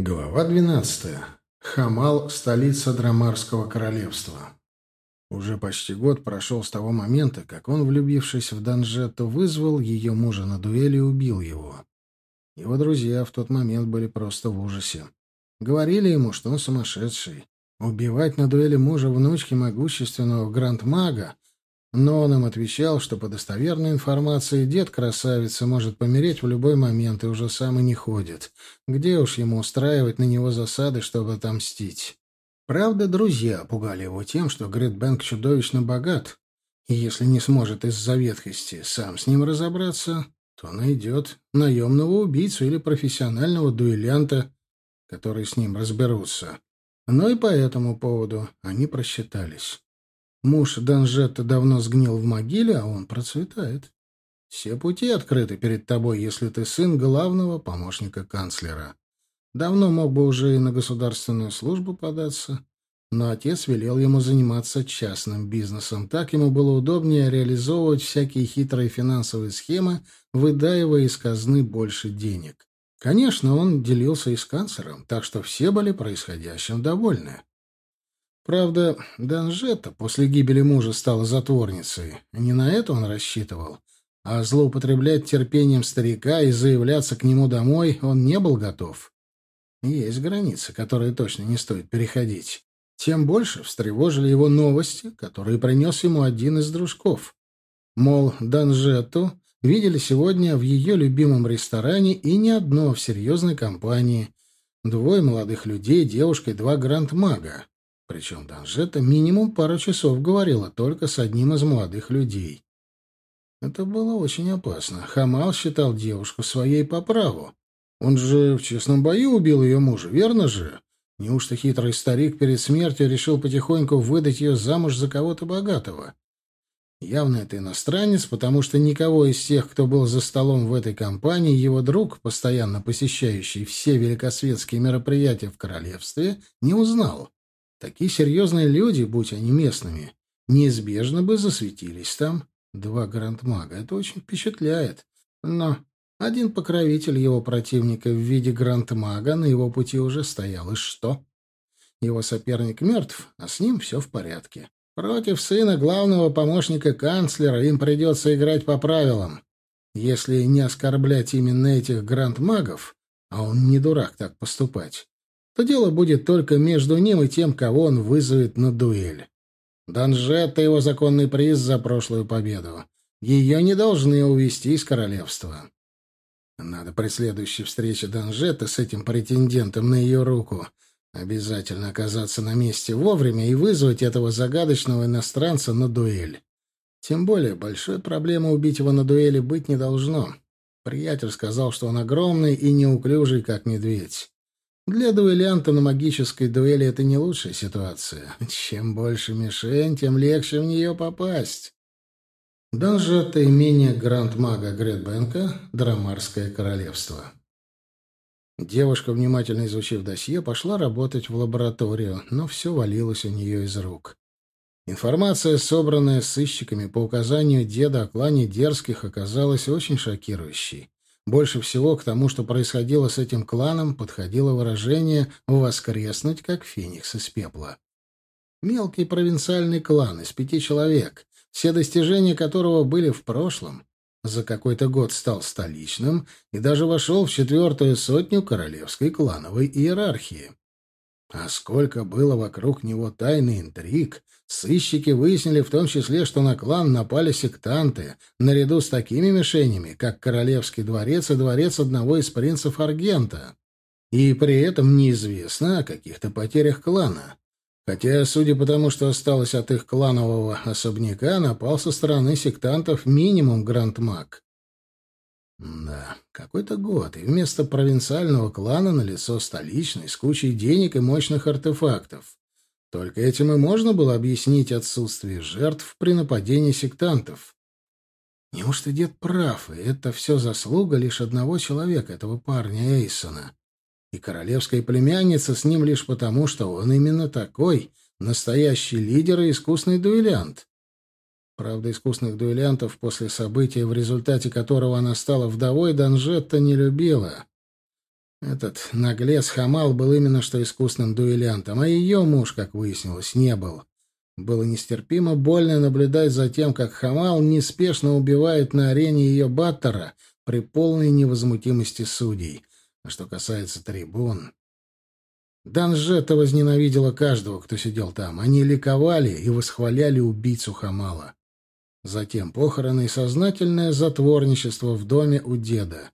Глава 12. Хамал – столица Драмарского королевства. Уже почти год прошел с того момента, как он, влюбившись в Данжетту, вызвал ее мужа на дуэль и убил его. Его друзья в тот момент были просто в ужасе. Говорили ему, что он сумасшедший. Убивать на дуэли мужа внучки могущественного гранд-мага но он им отвечал, что по достоверной информации дед красавицы может помереть в любой момент и уже сам и не ходит. Где уж ему устраивать на него засады, чтобы отомстить? Правда, друзья пугали его тем, что Гритбэнк чудовищно богат, и если не сможет из-за ветхости сам с ним разобраться, то найдет наемного убийцу или профессионального дуэлянта, которые с ним разберутся. Но и по этому поводу они просчитались. Муж Данжетта давно сгнил в могиле, а он процветает. Все пути открыты перед тобой, если ты сын главного помощника канцлера. Давно мог бы уже и на государственную службу податься, но отец велел ему заниматься частным бизнесом. Так ему было удобнее реализовывать всякие хитрые финансовые схемы, выдаивая из казны больше денег. Конечно, он делился и с канцлером, так что все были происходящим довольны. Правда, Данжета после гибели мужа стала затворницей. Не на это он рассчитывал. А злоупотреблять терпением старика и заявляться к нему домой он не был готов. Есть границы, которые точно не стоит переходить. Тем больше встревожили его новости, которые принес ему один из дружков. Мол, Данжету видели сегодня в ее любимом ресторане и не одно в серьезной компании. Двое молодых людей, девушка и два гранд-мага. Причем Данжета минимум пару часов говорила только с одним из молодых людей. Это было очень опасно. Хамал считал девушку своей по праву. Он же в честном бою убил ее мужа, верно же? Неужто хитрый старик перед смертью решил потихоньку выдать ее замуж за кого-то богатого? Явно это иностранец, потому что никого из тех, кто был за столом в этой компании, его друг, постоянно посещающий все великосветские мероприятия в королевстве, не узнал. Такие серьезные люди, будь они местными, неизбежно бы засветились там. Два грандмага. Это очень впечатляет. Но один покровитель его противника в виде грандмага на его пути уже стоял. И что? Его соперник мертв, а с ним все в порядке. Против сына главного помощника канцлера им придется играть по правилам. Если не оскорблять именно этих грандмагов, а он не дурак так поступать, то дело будет только между ним и тем, кого он вызовет на дуэль. Данжетта — его законный приз за прошлую победу. Ее не должны увести из королевства. Надо при следующей встрече Данжетта с этим претендентом на ее руку обязательно оказаться на месте вовремя и вызвать этого загадочного иностранца на дуэль. Тем более большой проблемы убить его на дуэли быть не должно. Приятель сказал, что он огромный и неуклюжий, как медведь. Для дуэлянта на магической дуэли это не лучшая ситуация. Чем больше мишень, тем легче в нее попасть. Даже это имение гранд-мага Гретбенка, Драмарское королевство. Девушка, внимательно изучив досье, пошла работать в лабораторию, но все валилось у нее из рук. Информация, собранная сыщиками по указанию деда о клане дерзких, оказалась очень шокирующей. Больше всего к тому, что происходило с этим кланом, подходило выражение «воскреснуть, как феникс из пепла». Мелкий провинциальный клан из пяти человек, все достижения которого были в прошлом, за какой-то год стал столичным и даже вошел в четвертую сотню королевской клановой иерархии. А сколько было вокруг него тайны интриг, сыщики выяснили в том числе, что на клан напали сектанты, наряду с такими мишенями, как Королевский дворец и дворец одного из принцев Аргента. И при этом неизвестно о каких-то потерях клана. Хотя, судя по тому, что осталось от их кланового особняка, напал со стороны сектантов минимум Гранд-Маг. Да, какой-то год, и вместо провинциального клана на лицо столичный с кучей денег и мощных артефактов. Только этим и можно было объяснить отсутствие жертв при нападении сектантов. Неужто дед прав, и это все заслуга лишь одного человека, этого парня Эйсона? И королевская племянница с ним лишь потому, что он именно такой, настоящий лидер и искусный дуэлянт. Правда, искусных дуэлянтов после события, в результате которого она стала вдовой, Данжетта не любила. Этот наглец Хамал был именно что искусным дуэлянтом, а ее муж, как выяснилось, не был. Было нестерпимо больно наблюдать за тем, как Хамал неспешно убивает на арене ее баттера при полной невозмутимости судей. А что касается трибун... Данжета возненавидела каждого, кто сидел там. Они ликовали и восхваляли убийцу Хамала. Затем похороны и сознательное затворничество в доме у деда.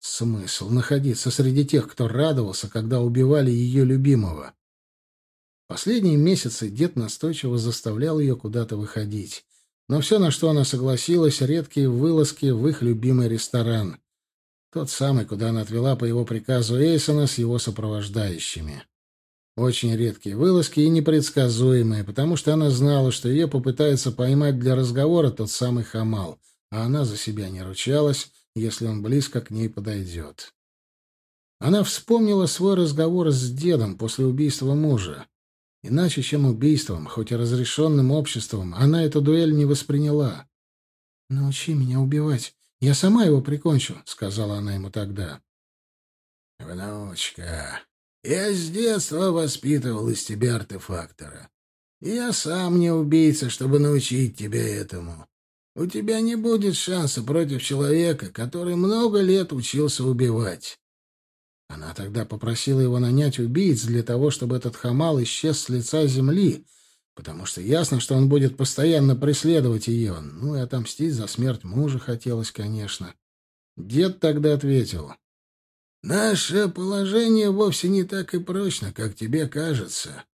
Смысл находиться среди тех, кто радовался, когда убивали ее любимого. Последние месяцы дед настойчиво заставлял ее куда-то выходить. Но все, на что она согласилась, редкие вылазки в их любимый ресторан. Тот самый, куда она отвела по его приказу Эйсона с его сопровождающими. Очень редкие вылазки и непредсказуемые, потому что она знала, что ее попытается поймать для разговора тот самый Хамал, а она за себя не ручалась, если он близко к ней подойдет. Она вспомнила свой разговор с дедом после убийства мужа. Иначе, чем убийством, хоть и разрешенным обществом, она эту дуэль не восприняла. «Научи меня убивать. Я сама его прикончу», — сказала она ему тогда. «Внучка, я с детства воспитывал из тебя артефактора. я сам не убийца, чтобы научить тебя этому. У тебя не будет шанса против человека, который много лет учился убивать. Она тогда попросила его нанять убийц для того, чтобы этот хамал исчез с лица земли, потому что ясно, что он будет постоянно преследовать ее. Ну и отомстить за смерть мужа хотелось, конечно. Дед тогда ответил. «Наше положение вовсе не так и прочно, как тебе кажется.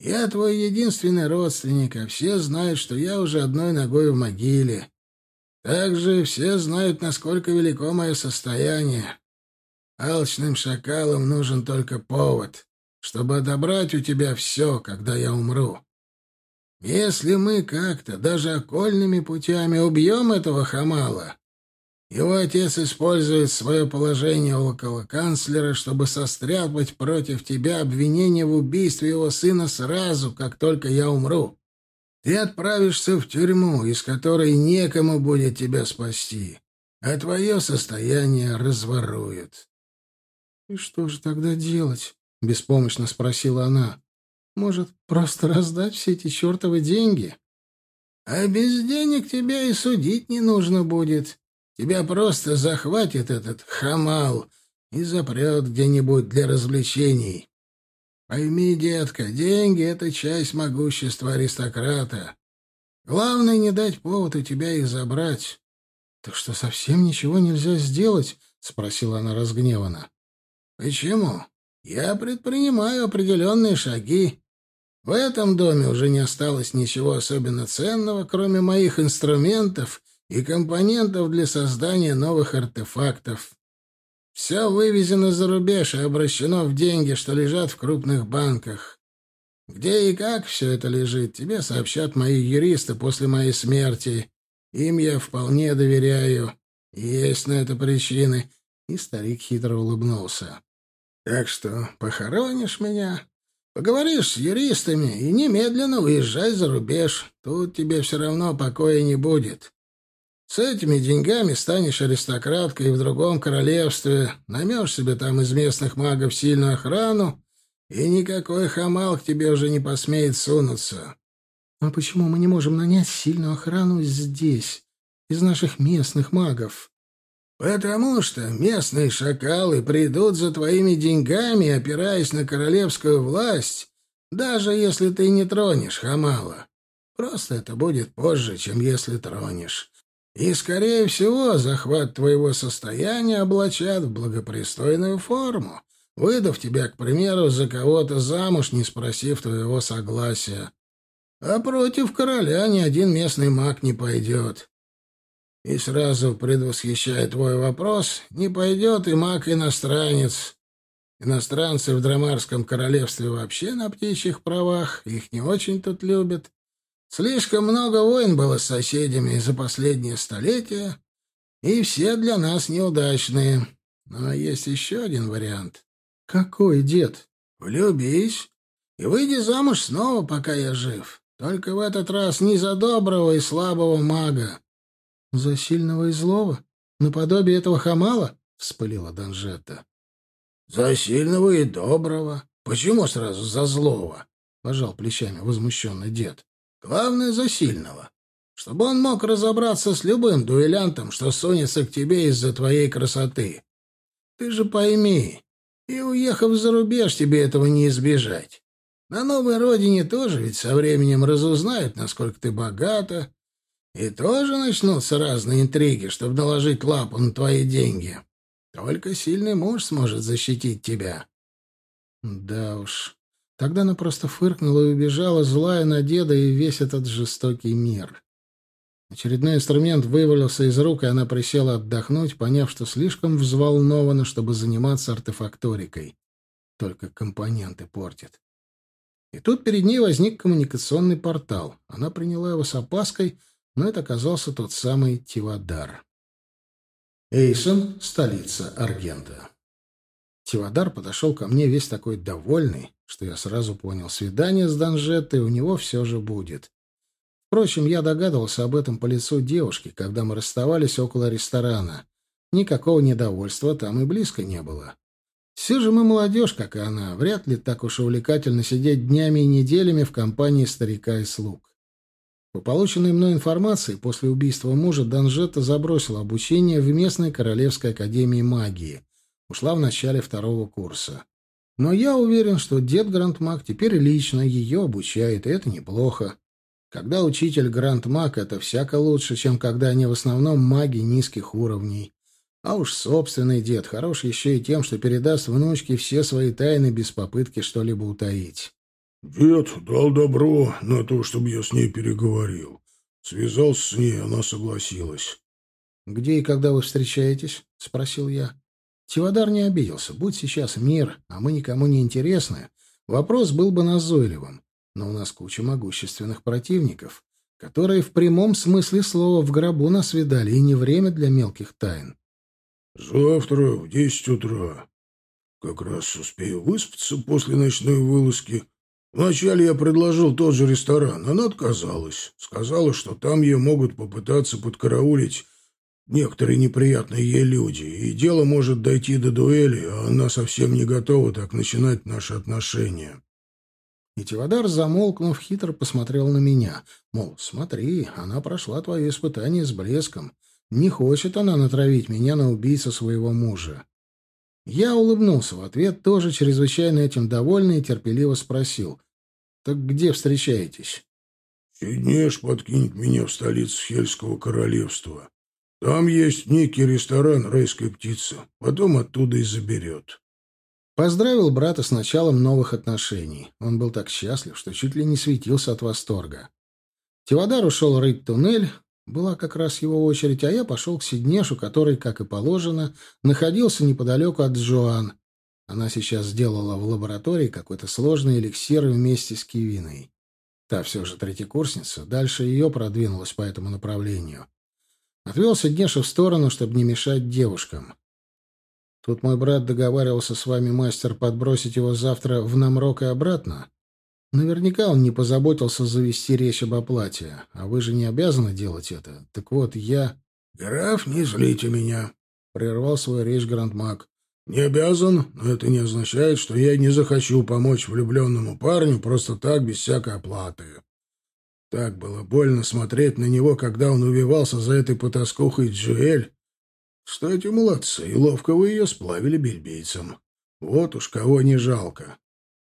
Я твой единственный родственник, а все знают, что я уже одной ногой в могиле. Также все знают, насколько велико мое состояние. Алчным шакалам нужен только повод, чтобы отобрать у тебя все, когда я умру. Если мы как-то, даже окольными путями, убьем этого хамала, его отец использует свое положение около канцлера, чтобы состряпать против тебя обвинение в убийстве его сына сразу, как только я умру. Ты отправишься в тюрьму, из которой некому будет тебя спасти, а твое состояние разворуют. — И что же тогда делать? — беспомощно спросила она. — Может, просто раздать все эти чертовы деньги? — А без денег тебя и судить не нужно будет. Тебя просто захватит этот хамал и запрет где-нибудь для развлечений. Пойми, детка, деньги — это часть могущества аристократа. Главное — не дать повод у тебя их забрать. — Так что совсем ничего нельзя сделать? — спросила она разгневанно. — Почему? Я предпринимаю определенные шаги. В этом доме уже не осталось ничего особенно ценного, кроме моих инструментов и компонентов для создания новых артефактов. Все вывезено за рубеж и обращено в деньги, что лежат в крупных банках. Где и как все это лежит, тебе сообщат мои юристы после моей смерти. Им я вполне доверяю. Есть на это причины. И старик хитро улыбнулся. Так что похоронишь меня, поговоришь с юристами и немедленно уезжай за рубеж. Тут тебе все равно покоя не будет. С этими деньгами станешь аристократкой в другом королевстве, наймешь себе там из местных магов сильную охрану, и никакой хамал к тебе уже не посмеет сунуться. — А почему мы не можем нанять сильную охрану здесь, из наших местных магов? — Потому что местные шакалы придут за твоими деньгами, опираясь на королевскую власть, даже если ты не тронешь хамала. Просто это будет позже, чем если тронешь. И, скорее всего, захват твоего состояния облачат в благопристойную форму, выдав тебя, к примеру, за кого-то замуж, не спросив твоего согласия. А против короля ни один местный маг не пойдет. И сразу предвосхищая твой вопрос, не пойдет и маг-иностранец. Иностранцы в Драмарском королевстве вообще на птичьих правах, их не очень тут любят. Слишком много войн было с соседями за последние столетия, и все для нас неудачные. Но есть еще один вариант. Какой, дед? Влюбись и выйди замуж снова, пока я жив. Только в этот раз не за доброго и слабого мага. За сильного и злого? Наподобие этого хамала? — вспылила Данжетта. За сильного и доброго. Почему сразу за злого? Пожал плечами возмущенный дед. Главное, за сильного. Чтобы он мог разобраться с любым дуэлянтом, что сунется к тебе из-за твоей красоты. Ты же пойми, и уехав за рубеж, тебе этого не избежать. На новой родине тоже ведь со временем разузнают, насколько ты богата, и тоже начнутся разные интриги, чтобы наложить лапу на твои деньги. Только сильный муж сможет защитить тебя. Да уж. Тогда она просто фыркнула и убежала, злая на деда и весь этот жестокий мир. Очередной инструмент вывалился из рук, и она присела отдохнуть, поняв, что слишком взволнована, чтобы заниматься артефакторикой. Только компоненты портит. И тут перед ней возник коммуникационный портал. Она приняла его с опаской, но это оказался тот самый Тивадар. Эйсон, столица Аргента. Тивадар подошел ко мне весь такой довольный, что я сразу понял, свидание с Данжеттой у него все же будет. Впрочем, я догадывался об этом по лицу девушки, когда мы расставались около ресторана. Никакого недовольства там и близко не было. Все же мы молодежь, как и она, вряд ли так уж увлекательно сидеть днями и неделями в компании старика и слуг. По полученной мной информации, после убийства мужа Данжета забросила обучение в местной Королевской Академии Магии. Ушла в начале второго курса. Но я уверен, что дед Грандмаг теперь лично ее обучает, и это неплохо. Когда учитель Грандмаг, это всяко лучше, чем когда они в основном маги низких уровней. А уж собственный дед хорош еще и тем, что передаст внучке все свои тайны без попытки что-либо утаить. Дед дал добро на то, чтобы я с ней переговорил. Связался с ней, она согласилась. «Где и когда вы встречаетесь?» — спросил я. Тивадар не обиделся. Будь сейчас мир, а мы никому не интересны, вопрос был бы назойливым. Но у нас куча могущественных противников, которые в прямом смысле слова в гробу нас видали, и не время для мелких тайн. «Завтра в десять утра. Как раз успею выспаться после ночной вылазки Вначале я предложил тот же ресторан. Она отказалась. Сказала, что там ее могут попытаться подкараулить некоторые неприятные ей люди, и дело может дойти до дуэли, а она совсем не готова так начинать наши отношения. И Тивадар, замолкнув, хитро посмотрел на меня. Мол, смотри, она прошла твое испытание с блеском. Не хочет она натравить меня на убийцу своего мужа. Я улыбнулся в ответ, тоже чрезвычайно этим довольный, и терпеливо спросил. «Так где встречаетесь?» «Сиднеш подкинет меня в столицу Хельского королевства. Там есть некий ресторан «Райская птица». Потом оттуда и заберет». Поздравил брата с началом новых отношений. Он был так счастлив, что чуть ли не светился от восторга. Тивадар ушел рыть туннель, была как раз его очередь, а я пошел к Сиднешу, который, как и положено, находился неподалеку от Джоан. Она сейчас сделала в лаборатории какой-то сложный эликсир вместе с Кивиной. Та все же третьекурсница, дальше ее продвинулась по этому направлению. Отвел Сиднеша в сторону, чтобы не мешать девушкам. Тут мой брат договаривался с вами, мастер, подбросить его завтра в Намрок и обратно. Наверняка он не позаботился завести речь об оплате, а вы же не обязаны делать это. Так вот, я... — Граф, не злите меня, — прервал свою речь Грандмаг. — Не обязан, но это не означает, что я не захочу помочь влюбленному парню просто так, без всякой оплаты. Так было больно смотреть на него, когда он увивался за этой потаскухой Джуэль. Кстати, молодцы, ловко вы ее сплавили бельбийцам. Вот уж кого не жалко.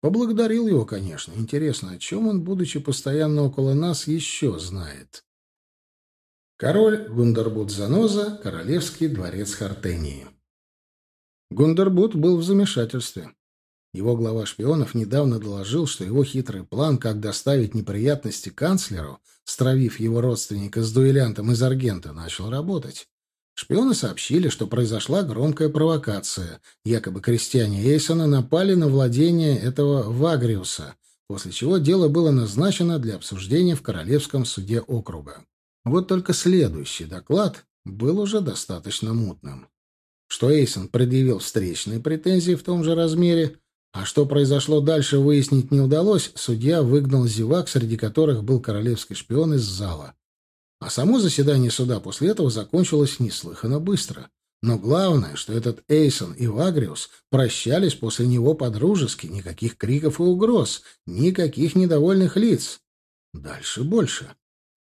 Поблагодарил его, конечно. Интересно, о чем он, будучи постоянно около нас, еще знает? Король Гундербут Заноза, Королевский дворец Хартении. Гундербут был в замешательстве. Его глава шпионов недавно доложил, что его хитрый план, как доставить неприятности канцлеру, стравив его родственника с дуэлянтом из Аргента, начал работать. Шпионы сообщили, что произошла громкая провокация. Якобы крестьяне Эйсона напали на владение этого Вагриуса, после чего дело было назначено для обсуждения в Королевском суде округа. Вот только следующий доклад был уже достаточно мутным. Что Эйсон предъявил встречные претензии в том же размере, а что произошло дальше выяснить не удалось, судья выгнал зевак, среди которых был королевский шпион из зала. А само заседание суда после этого закончилось неслыханно быстро. Но главное, что этот Эйсон и Вагриус прощались после него по-дружески, никаких криков и угроз, никаких недовольных лиц. Дальше больше.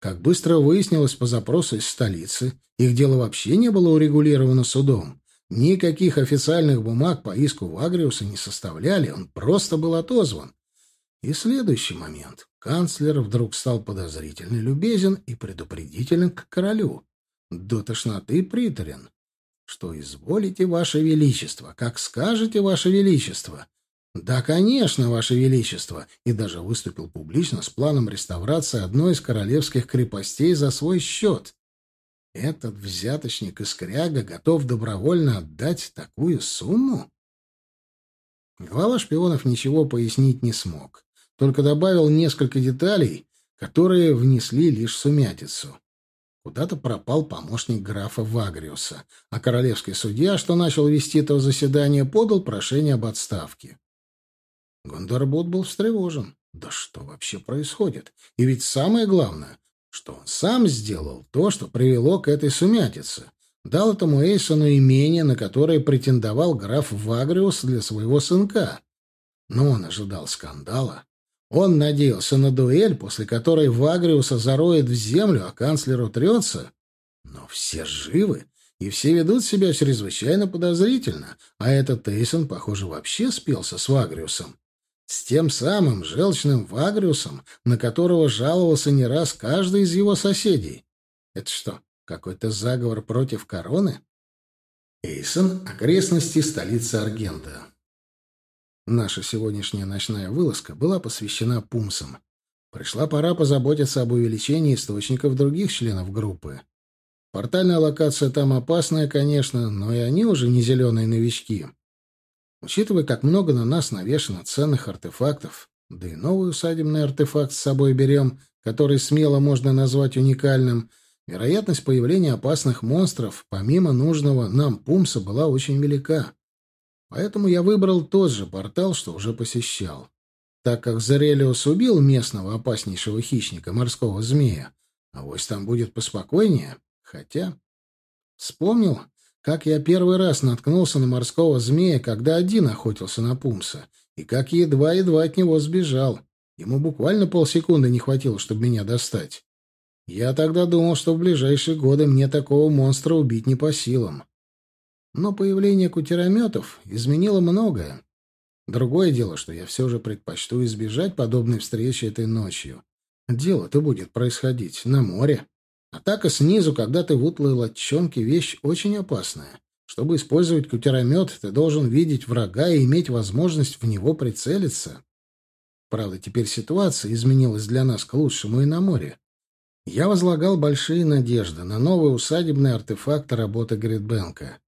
Как быстро выяснилось по запросу из столицы, их дело вообще не было урегулировано судом. Никаких официальных бумаг по иску Вагриуса не составляли, он просто был отозван. И следующий момент. Канцлер вдруг стал подозрительно любезен и предупредителен к королю. До тошноты приторен. Что изволите, ваше величество, как скажете, ваше величество. Да, конечно, ваше величество, и даже выступил публично с планом реставрации одной из королевских крепостей за свой счет. Этот взяточник из Кряга готов добровольно отдать такую сумму? Глава шпионов ничего пояснить не смог, только добавил несколько деталей, которые внесли лишь сумятицу. Куда-то пропал помощник графа Вагриуса, а королевский судья, что начал вести то заседание, подал прошение об отставке. Гондорбот был встревожен. Да что вообще происходит? И ведь самое главное, что он сам сделал то, что привело к этой сумятице. Дал этому Эйсону имение, на которое претендовал граф Вагриус для своего сынка. Но он ожидал скандала. Он надеялся на дуэль, после которой Вагриуса зароет в землю, а канцлер утрется. Но все живы, и все ведут себя чрезвычайно подозрительно, а этот Эйсон, похоже, вообще спелся с Вагриусом. С тем самым желчным Вагриусом, на которого жаловался не раз каждый из его соседей. Это что, какой-то заговор против короны? Эйсон — окрестности столицы Аргента. Наша сегодняшняя ночная вылазка была посвящена пумсам. Пришла пора позаботиться об увеличении источников других членов группы. Портальная локация там опасная, конечно, но и они уже не зеленые новички. Учитывая, как много на нас навешано ценных артефактов, да и новый усадебный артефакт с собой берем, который смело можно назвать уникальным, вероятность появления опасных монстров, помимо нужного нам пумса, была очень велика. Поэтому я выбрал тот же портал, что уже посещал. Так как Зарелиус убил местного опаснейшего хищника, морского змея, а вось там будет поспокойнее. Хотя... Вспомнил, как я первый раз наткнулся на морского змея, когда один охотился на пумса, и как едва-едва от него сбежал. Ему буквально полсекунды не хватило, чтобы меня достать. Я тогда думал, что в ближайшие годы мне такого монстра убить не по силам. Но появление кутерометов изменило многое. Другое дело, что я все же предпочту избежать подобной встречи этой ночью. Дело-то будет происходить на море. Атака снизу, когда ты в утлой лодчонке, вещь очень опасная. Чтобы использовать кутеромет, ты должен видеть врага и иметь возможность в него прицелиться. Правда, теперь ситуация изменилась для нас к лучшему и на море. Я возлагал большие надежды на новый усадебный артефакт работы Гридбенка.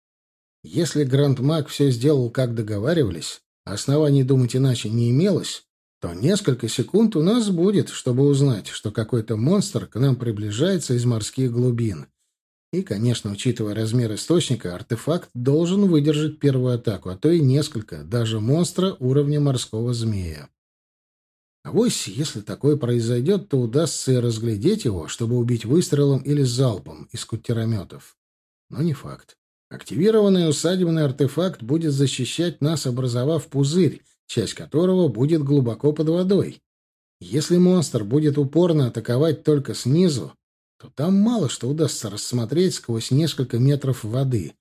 Если Гранд Мак все сделал, как договаривались, оснований думать иначе не имелось, то несколько секунд у нас будет, чтобы узнать, что какой-то монстр к нам приближается из морских глубин. И, конечно, учитывая размер источника, артефакт должен выдержать первую атаку, а то и несколько, даже монстра уровня морского змея. А вось, если такое произойдет, то удастся и разглядеть его, чтобы убить выстрелом или залпом из кутерометов. Но не факт. Активированный усадебный артефакт будет защищать нас, образовав пузырь, часть которого будет глубоко под водой. Если монстр будет упорно атаковать только снизу, то там мало что удастся рассмотреть сквозь несколько метров воды.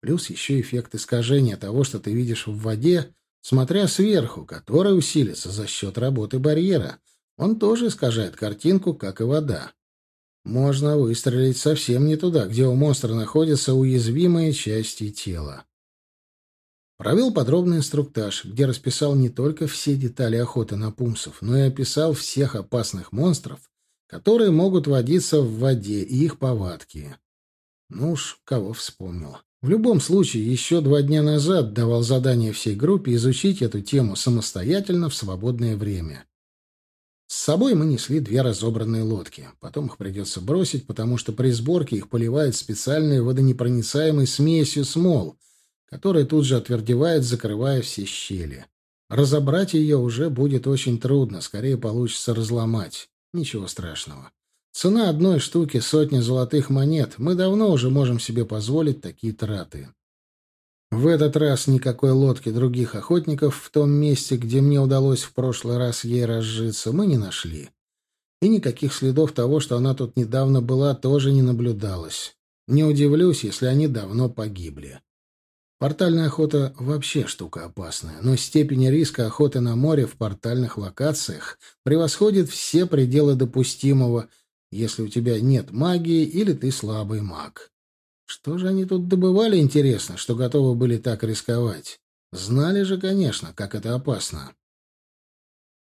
Плюс еще эффект искажения того, что ты видишь в воде, смотря сверху, который усилится за счет работы барьера. Он тоже искажает картинку, как и вода. Можно выстрелить совсем не туда, где у монстра находятся уязвимые части тела. Провел подробный инструктаж, где расписал не только все детали охоты на пумсов, но и описал всех опасных монстров, которые могут водиться в воде и их повадки. Ну уж, кого вспомнил. В любом случае, еще два дня назад давал задание всей группе изучить эту тему самостоятельно в свободное время. С собой мы несли две разобранные лодки. Потом их придется бросить, потому что при сборке их поливают специальной водонепроницаемой смесью смол — которая тут же отвердевает, закрывая все щели. Разобрать ее уже будет очень трудно, скорее получится разломать. Ничего страшного. Цена одной штуки — сотни золотых монет. Мы давно уже можем себе позволить такие траты. В этот раз никакой лодки других охотников в том месте, где мне удалось в прошлый раз ей разжиться, мы не нашли. И никаких следов того, что она тут недавно была, тоже не наблюдалось. Не удивлюсь, если они давно погибли. Портальная охота вообще штука опасная, но степень риска охоты на море в портальных локациях превосходит все пределы допустимого, если у тебя нет магии или ты слабый маг. Что же они тут добывали, интересно, что готовы были так рисковать? Знали же, конечно, как это опасно.